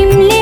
benimle